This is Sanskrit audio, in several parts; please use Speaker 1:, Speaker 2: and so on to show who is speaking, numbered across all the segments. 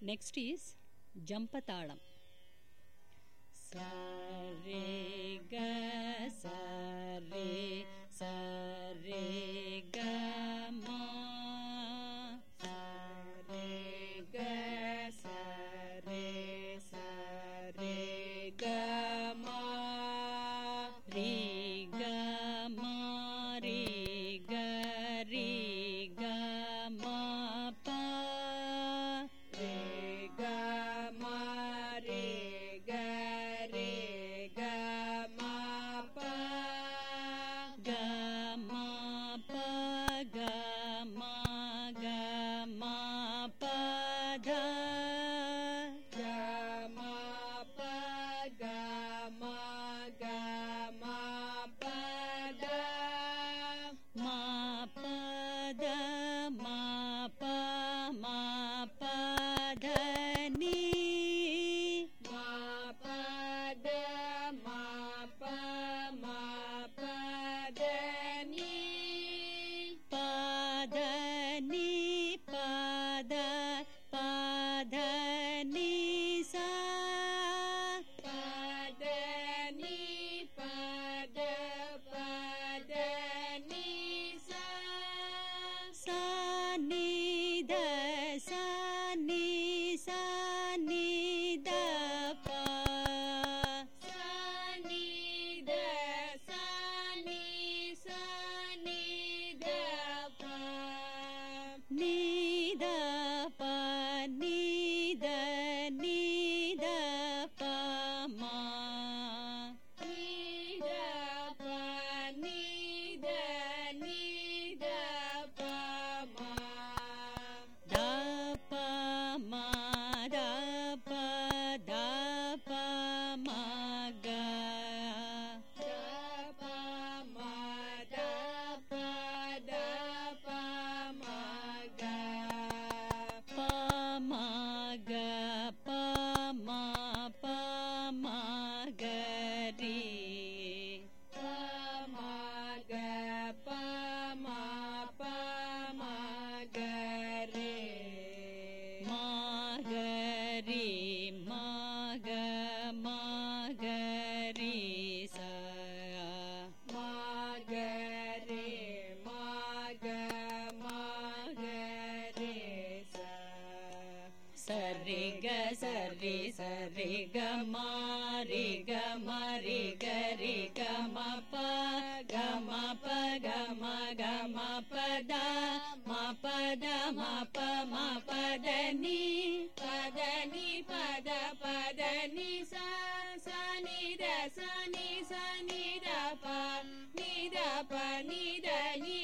Speaker 1: Next is Jampatalam. से गमा रि गे गरे गदा पद मा पदनि
Speaker 2: पदनि पदा पदनि सनि द सनि सनि द प नि प निद नि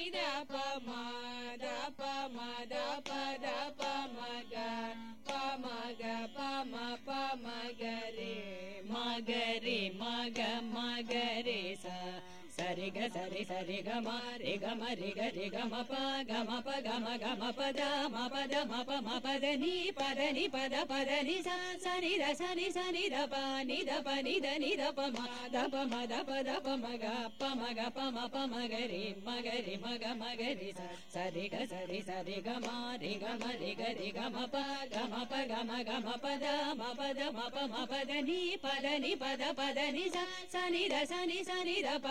Speaker 1: मगरे मग मगरे मगरे सरि ग सरि सरि ग म रे ग म रि ग रि ग म प ग म प ग म ग म प द म प द म प म प द नि प द नि प द प द नि सा स नि द स नि स नि द प नि द प नि द नि द प म द प म द प द प म ग प म ग प म प म ग रे म ग रि म ग म ग रि मगरि सरि ग सरि सरि ग म रि ग म रि ग रि ग म प ग గమ ప గమ గమ పద మ పద మ ప మ పద ని పద ని పద పద ని స స ని ర స ని స ని ర ప